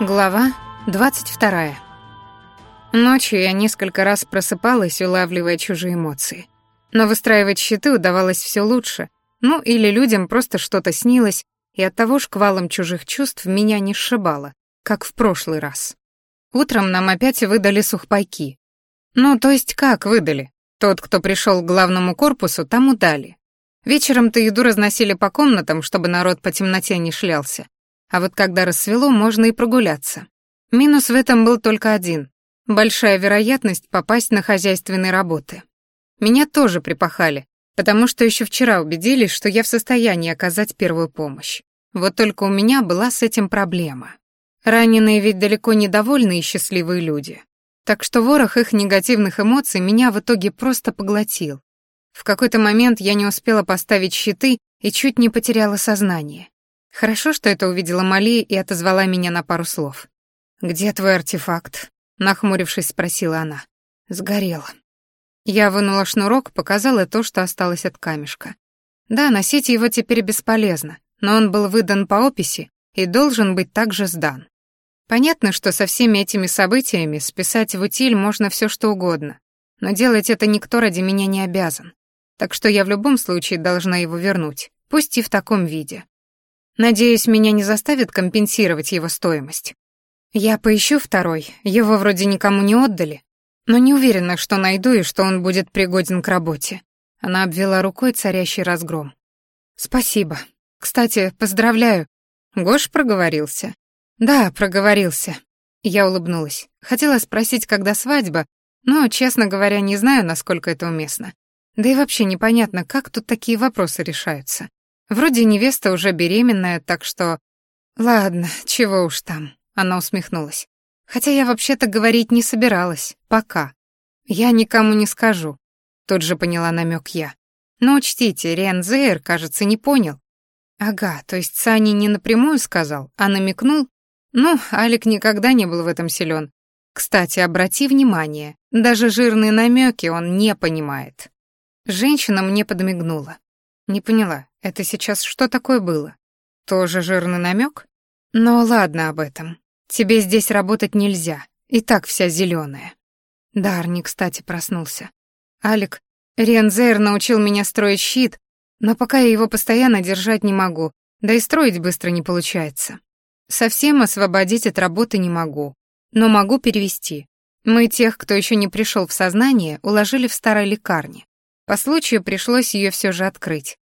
Глава 22. Ночью я несколько раз просыпалась, улавливая чужие эмоции. Но выстраивать щиты удавалось все лучше. Ну, или людям просто что-то снилось, и от того шквалом чужих чувств меня не сшибало, как в прошлый раз. Утром нам опять выдали сухпайки. Ну, то есть как выдали? Тот, кто пришел к главному корпусу, тому дали. Вечером-то еду разносили по комнатам, чтобы народ по темноте не шлялся. А вот когда рассвело, можно и прогуляться. Минус в этом был только один — большая вероятность попасть на хозяйственные работы. Меня тоже припахали, потому что еще вчера убедились, что я в состоянии оказать первую помощь. Вот только у меня была с этим проблема. Раненые ведь далеко не довольные и счастливые люди. Так что ворох их негативных эмоций меня в итоге просто поглотил. В какой-то момент я не успела поставить щиты и чуть не потеряла сознание. Хорошо, что это увидела Мали и отозвала меня на пару слов. «Где твой артефакт?» — нахмурившись, спросила она. «Сгорел». Я вынула шнурок, показала то, что осталось от камешка. Да, носить его теперь бесполезно, но он был выдан по описи и должен быть также сдан. Понятно, что со всеми этими событиями списать в утиль можно все что угодно, но делать это никто ради меня не обязан. Так что я в любом случае должна его вернуть, пусть и в таком виде. Надеюсь, меня не заставит компенсировать его стоимость. Я поищу второй, его вроде никому не отдали, но не уверена, что найду и что он будет пригоден к работе. Она обвела рукой царящий разгром. Спасибо. Кстати, поздравляю. Гош проговорился. Да, проговорился. Я улыбнулась. Хотела спросить, когда свадьба, но, честно говоря, не знаю, насколько это уместно. Да и вообще непонятно, как тут такие вопросы решаются. Вроде невеста уже беременная, так что... Ладно, чего уж там, она усмехнулась. Хотя я вообще-то говорить не собиралась, пока. Я никому не скажу. Тут же поняла намек я. Но учтите, Риан Зейр, кажется, не понял. Ага, то есть Сани не напрямую сказал, а намекнул? Ну, Алик никогда не был в этом силен. Кстати, обрати внимание, даже жирные намеки он не понимает. Женщина мне подмигнула. Не поняла, это сейчас что такое было? Тоже жирный намек? Но ладно об этом. Тебе здесь работать нельзя. И так вся зеленая. Дарни, кстати, проснулся. Алик, Рензейр научил меня строить щит, но пока я его постоянно держать не могу, да и строить быстро не получается. Совсем освободить от работы не могу, но могу перевести. Мы тех, кто еще не пришел в сознание, уложили в старой лекарне. По случаю пришлось ее все же открыть.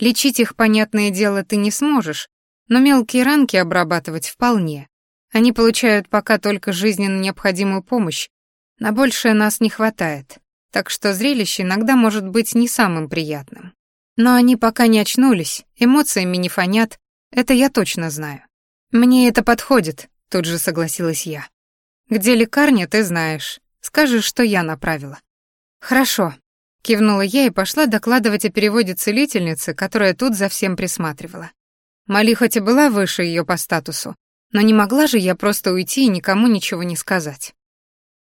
Лечить их, понятное дело, ты не сможешь, но мелкие ранки обрабатывать вполне. Они получают пока только жизненно необходимую помощь, на большее нас не хватает, так что зрелище иногда может быть не самым приятным. Но они пока не очнулись, эмоциями не фонят, это я точно знаю. Мне это подходит, тут же согласилась я. Где лекарня, ты знаешь. Скажешь, что я направила. Хорошо, Кивнула я и пошла докладывать о переводе целительницы, которая тут за всем присматривала. Мали хоть и была выше ее по статусу, но не могла же я просто уйти и никому ничего не сказать.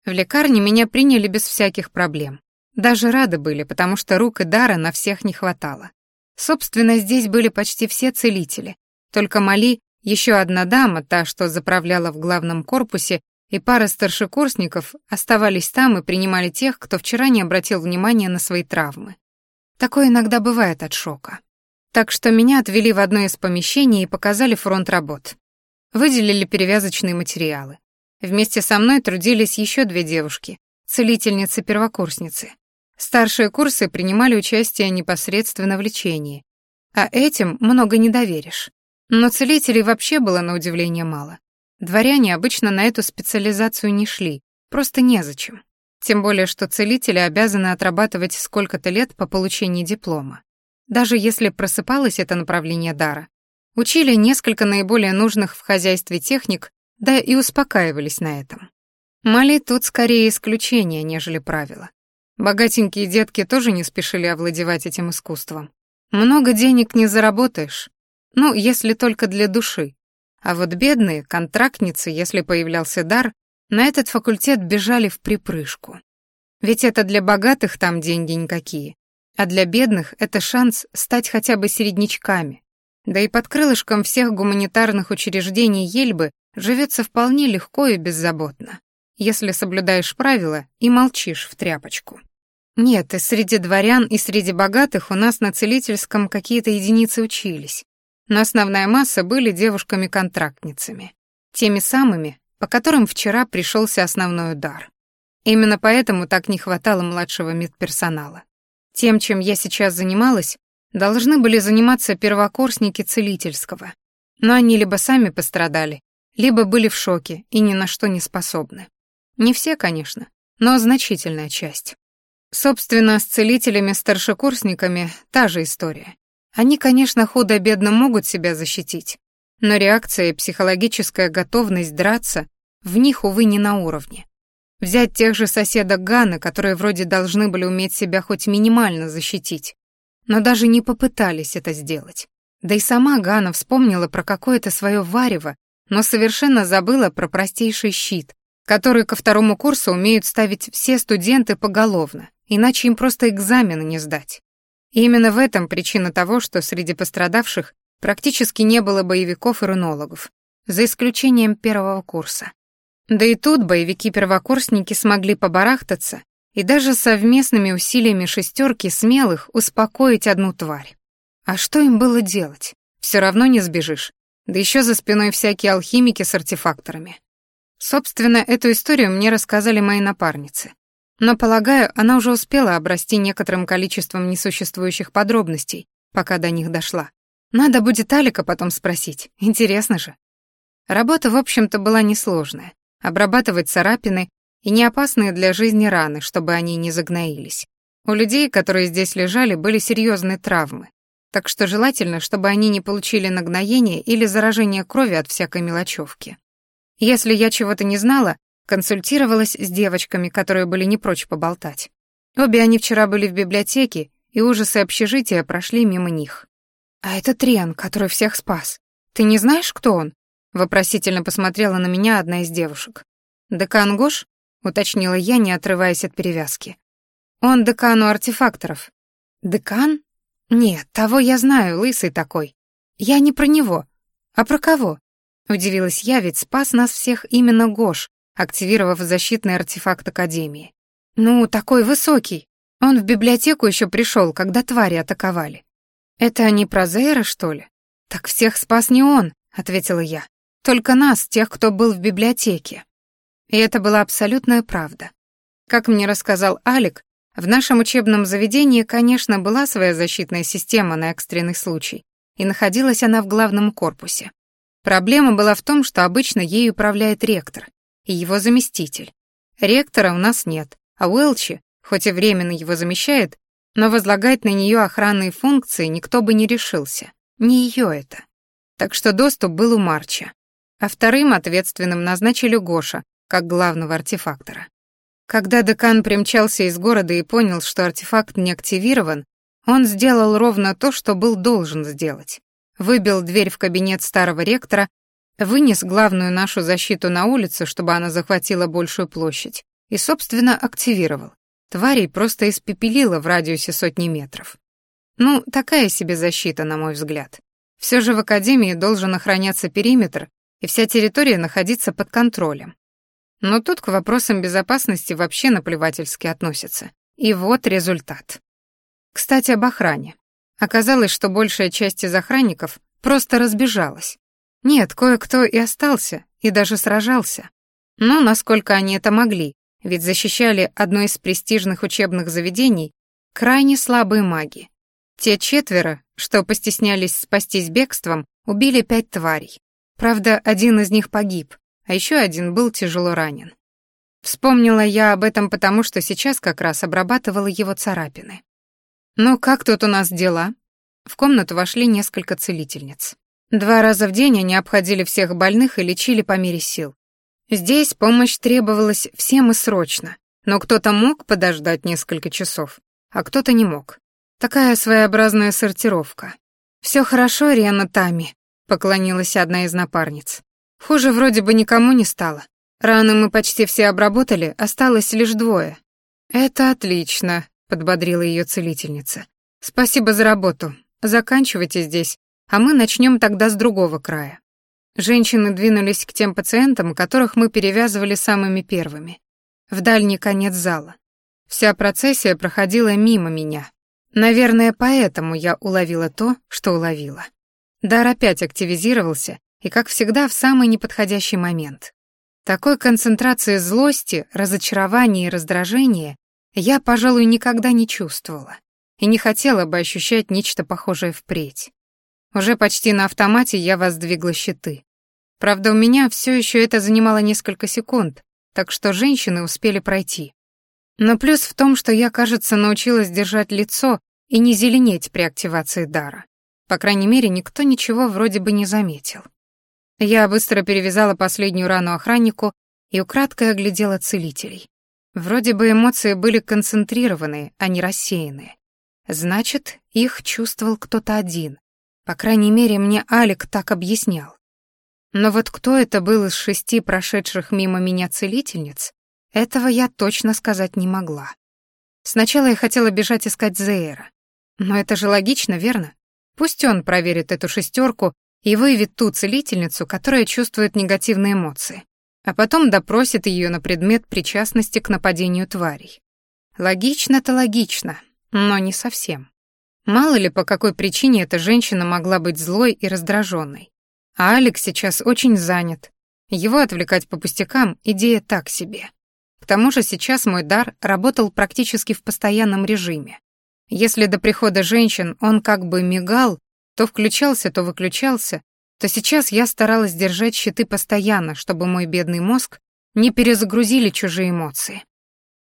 В лекарне меня приняли без всяких проблем. Даже рады были, потому что рук и дара на всех не хватало. Собственно, здесь были почти все целители. Только Мали, еще одна дама, та, что заправляла в главном корпусе, и пара старшекурсников оставались там и принимали тех, кто вчера не обратил внимания на свои травмы. Такое иногда бывает от шока. Так что меня отвели в одно из помещений и показали фронт работ. Выделили перевязочные материалы. Вместе со мной трудились еще две девушки, целительницы-первокурсницы. Старшие курсы принимали участие непосредственно в лечении, а этим много не доверишь. Но целителей вообще было на удивление мало. Дворяне обычно на эту специализацию не шли, просто незачем. Тем более, что целители обязаны отрабатывать сколько-то лет по получении диплома. Даже если просыпалось это направление дара, учили несколько наиболее нужных в хозяйстве техник, да и успокаивались на этом. Мали тут скорее исключение, нежели правило. Богатенькие детки тоже не спешили овладевать этим искусством. Много денег не заработаешь, ну, если только для души, а вот бедные, контрактницы, если появлялся дар, на этот факультет бежали в припрыжку. Ведь это для богатых там деньги никакие, а для бедных это шанс стать хотя бы середнячками. Да и под крылышком всех гуманитарных учреждений Ельбы живется вполне легко и беззаботно, если соблюдаешь правила и молчишь в тряпочку. Нет, и среди дворян, и среди богатых у нас на целительском какие-то единицы учились, но основная масса были девушками-контрактницами, теми самыми, по которым вчера пришелся основной удар. Именно поэтому так не хватало младшего медперсонала. Тем, чем я сейчас занималась, должны были заниматься первокурсники целительского, но они либо сами пострадали, либо были в шоке и ни на что не способны. Не все, конечно, но значительная часть. Собственно, с целителями-старшекурсниками та же история. Они, конечно, худо-бедно могут себя защитить, но реакция и психологическая готовность драться в них, увы, не на уровне. Взять тех же соседок Ганы, которые вроде должны были уметь себя хоть минимально защитить, но даже не попытались это сделать. Да и сама Гана вспомнила про какое-то свое варево, но совершенно забыла про простейший щит, который ко второму курсу умеют ставить все студенты поголовно, иначе им просто экзамены не сдать. И именно в этом причина того, что среди пострадавших практически не было боевиков и рунологов, за исключением первого курса. Да и тут боевики-первокурсники смогли побарахтаться и даже совместными усилиями шестерки смелых успокоить одну тварь. А что им было делать? Все равно не сбежишь. Да еще за спиной всякие алхимики с артефакторами. Собственно, эту историю мне рассказали мои напарницы. Но, полагаю, она уже успела обрасти некоторым количеством несуществующих подробностей, пока до них дошла. Надо будет Алика потом спросить, интересно же. Работа, в общем-то, была несложная. Обрабатывать царапины и не опасные для жизни раны, чтобы они не загноились. У людей, которые здесь лежали, были серьезные травмы, так что желательно, чтобы они не получили нагноение или заражение крови от всякой мелочевки. Если я чего-то не знала, консультировалась с девочками, которые были не прочь поболтать. Обе они вчера были в библиотеке, и ужасы общежития прошли мимо них. «А это Трен, который всех спас. Ты не знаешь, кто он?» Вопросительно посмотрела на меня одна из девушек. «Декан Гош?» — уточнила я, не отрываясь от перевязки. «Он декан у артефакторов». «Декан? Нет, того я знаю, лысый такой. Я не про него. А про кого?» Удивилась я, ведь спас нас всех именно Гош, активировав защитный артефакт Академии. «Ну, такой высокий. Он в библиотеку еще пришел, когда твари атаковали». «Это они про Зейра, что ли?» «Так всех спас не он», — ответила я. «Только нас, тех, кто был в библиотеке». И это была абсолютная правда. Как мне рассказал Алик, в нашем учебном заведении, конечно, была своя защитная система на экстренный случай, и находилась она в главном корпусе. Проблема была в том, что обычно ею управляет ректор его заместитель. Ректора у нас нет, а Уэлчи, хоть и временно его замещает, но возлагать на нее охранные функции никто бы не решился. Не ее это. Так что доступ был у Марча. А вторым ответственным назначили Гоша, как главного артефактора. Когда декан примчался из города и понял, что артефакт не активирован, он сделал ровно то, что был должен сделать выбил дверь в кабинет старого ректора, вынес главную нашу защиту на улицу, чтобы она захватила большую площадь, и, собственно, активировал. Тварей просто испепелило в радиусе сотни метров. Ну, такая себе защита, на мой взгляд. Все же в Академии должен охраняться периметр, и вся территория находиться под контролем. Но тут к вопросам безопасности вообще наплевательски относятся. И вот результат. Кстати, об охране. Оказалось, что большая часть из охранников просто разбежалась. Нет, кое-кто и остался, и даже сражался. Но насколько они это могли, ведь защищали одно из престижных учебных заведений крайне слабые маги. Те четверо, что постеснялись спастись бегством, убили пять тварей. Правда, один из них погиб, а еще один был тяжело ранен. Вспомнила я об этом потому, что сейчас как раз обрабатывала его царапины. «Ну, как тут у нас дела?» В комнату вошли несколько целительниц. Два раза в день они обходили всех больных и лечили по мере сил. Здесь помощь требовалась всем и срочно, но кто-то мог подождать несколько часов, а кто-то не мог. Такая своеобразная сортировка. «Все хорошо, Риана Тами», — поклонилась одна из напарниц. «Хуже вроде бы никому не стало. Раны мы почти все обработали, осталось лишь двое». «Это отлично», подбодрила ее целительница. Спасибо за работу. Заканчивайте здесь, а мы начнем тогда с другого края. Женщины двинулись к тем пациентам, которых мы перевязывали самыми первыми. В дальний конец зала. Вся процессия проходила мимо меня. Наверное, поэтому я уловила то, что уловила. Дар опять активизировался, и, как всегда, в самый неподходящий момент. Такой концентрации злости, разочарования и раздражения я, пожалуй, никогда не чувствовала и не хотела бы ощущать нечто похожее впредь. Уже почти на автомате я воздвигла щиты. Правда, у меня все еще это занимало несколько секунд, так что женщины успели пройти. Но плюс в том, что я, кажется, научилась держать лицо и не зеленеть при активации дара. По крайней мере, никто ничего вроде бы не заметил. Я быстро перевязала последнюю рану охраннику и украдкой оглядела целителей. Вроде бы эмоции были концентрированные, а не рассеянные. Значит, их чувствовал кто-то один. По крайней мере, мне Алик так объяснял. Но вот кто это был из шести прошедших мимо меня целительниц, этого я точно сказать не могла. Сначала я хотела бежать искать Зейра. Но это же логично, верно? Пусть он проверит эту шестерку и выявит ту целительницу, которая чувствует негативные эмоции, а потом допросит ее на предмет причастности к нападению тварей. Логично-то логично, но не совсем. Мало ли, по какой причине эта женщина могла быть злой и раздраженной. А Алекс сейчас очень занят. Его отвлекать по пустякам — идея так себе. К тому же сейчас мой дар работал практически в постоянном режиме. Если до прихода женщин он как бы мигал, то включался, то выключался, то сейчас я старалась держать щиты постоянно, чтобы мой бедный мозг не перезагрузили чужие эмоции.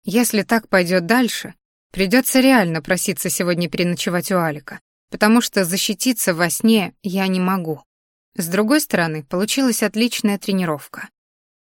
Если так пойдет дальше, придется реально проситься сегодня переночевать у Алика, потому что защититься во сне я не могу. С другой стороны, получилась отличная тренировка.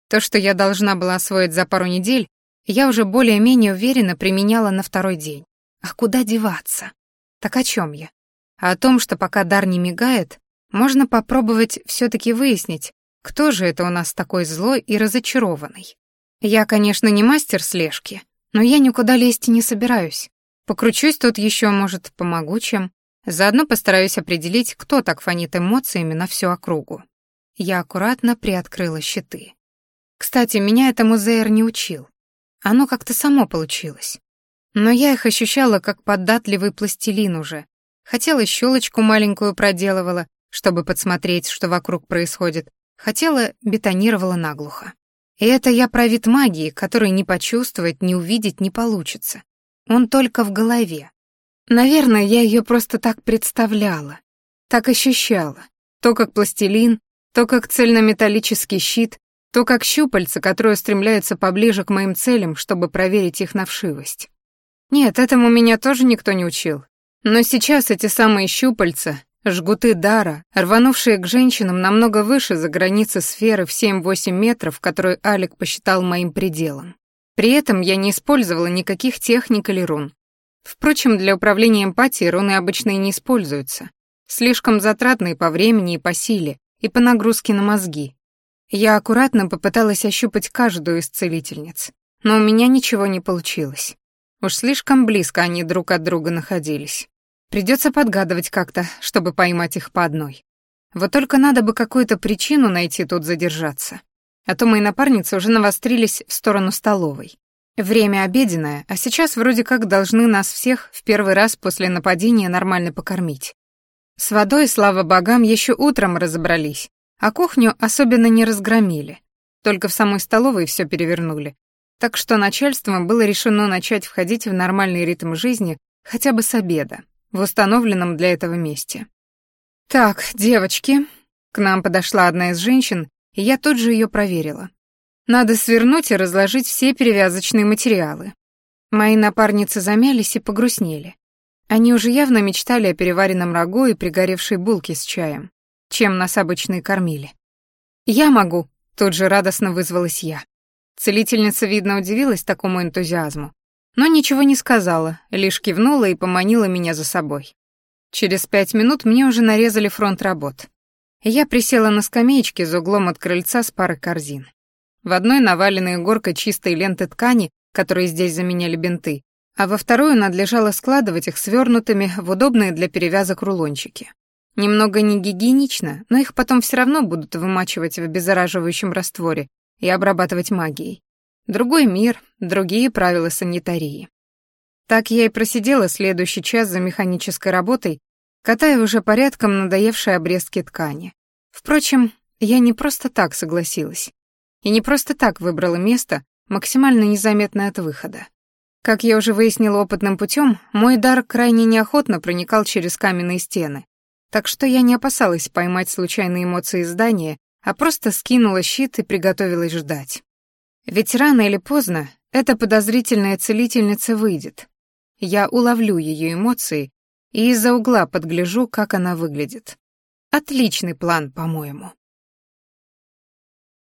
То, что я должна была освоить за пару недель, я уже более-менее уверенно применяла на второй день. А куда деваться? Так о чем я? А о том, что пока дар не мигает, можно попробовать все-таки выяснить, кто же это у нас такой злой и разочарованный. Я, конечно, не мастер слежки, но я никуда лезть не собираюсь. Покручусь тут еще, может, помогу чем. Заодно постараюсь определить, кто так фонит эмоциями на всю округу. Я аккуратно приоткрыла щиты. Кстати, меня этому Зейр не учил. Оно как-то само получилось. Но я их ощущала как податливый пластилин уже, Хотела щелочку маленькую проделывала, чтобы подсмотреть, что вокруг происходит. Хотела, бетонировала наглухо. И это я про вид магии, который не почувствовать, не увидеть не получится. Он только в голове. Наверное, я ее просто так представляла, так ощущала. То как пластилин, то как цельнометаллический щит, то как щупальца, которые стремляются поближе к моим целям, чтобы проверить их на вшивость. Нет, этому меня тоже никто не учил. Но сейчас эти самые щупальца, жгуты дара, рванувшие к женщинам намного выше за границы сферы в 7-8 метров, которую Алик посчитал моим пределом. При этом я не использовала никаких техник или рун. Впрочем, для управления эмпатией руны обычно и не используются. Слишком затратные по времени и по силе, и по нагрузке на мозги. Я аккуратно попыталась ощупать каждую из целительниц, но у меня ничего не получилось. Уж слишком близко они друг от друга находились. Придется подгадывать как-то, чтобы поймать их по одной. Вот только надо бы какую-то причину найти тут задержаться. А то мои напарницы уже навострились в сторону столовой. Время обеденное, а сейчас вроде как должны нас всех в первый раз после нападения нормально покормить. С водой, слава богам, еще утром разобрались, а кухню особенно не разгромили. Только в самой столовой все перевернули. Так что начальством было решено начать входить в нормальный ритм жизни хотя бы с обеда в установленном для этого месте. «Так, девочки», — к нам подошла одна из женщин, и я тут же ее проверила. «Надо свернуть и разложить все перевязочные материалы». Мои напарницы замялись и погрустнели. Они уже явно мечтали о переваренном рагу и пригоревшей булке с чаем, чем нас обычно кормили. «Я могу», — тут же радостно вызвалась я. Целительница, видно, удивилась такому энтузиазму, но ничего не сказала, лишь кивнула и поманила меня за собой. Через пять минут мне уже нарезали фронт работ. Я присела на скамеечке за углом от крыльца с парой корзин. В одной наваленная горкой чистой ленты ткани, которые здесь заменяли бинты, а во вторую надлежало складывать их свернутыми в удобные для перевязок рулончики. Немного не гигиенично, но их потом все равно будут вымачивать в обеззараживающем растворе и обрабатывать магией. Другой мир, другие правила санитарии. Так я и просидела следующий час за механической работой, катая уже порядком надоевшие обрезки ткани. Впрочем, я не просто так согласилась. И не просто так выбрала место, максимально незаметное от выхода. Как я уже выяснила опытным путем, мой дар крайне неохотно проникал через каменные стены, так что я не опасалась поймать случайные эмоции здания, а просто скинула щит и приготовилась ждать. Ведь рано или поздно эта подозрительная целительница выйдет. Я уловлю ее эмоции и из-за угла подгляжу, как она выглядит. Отличный план, по-моему.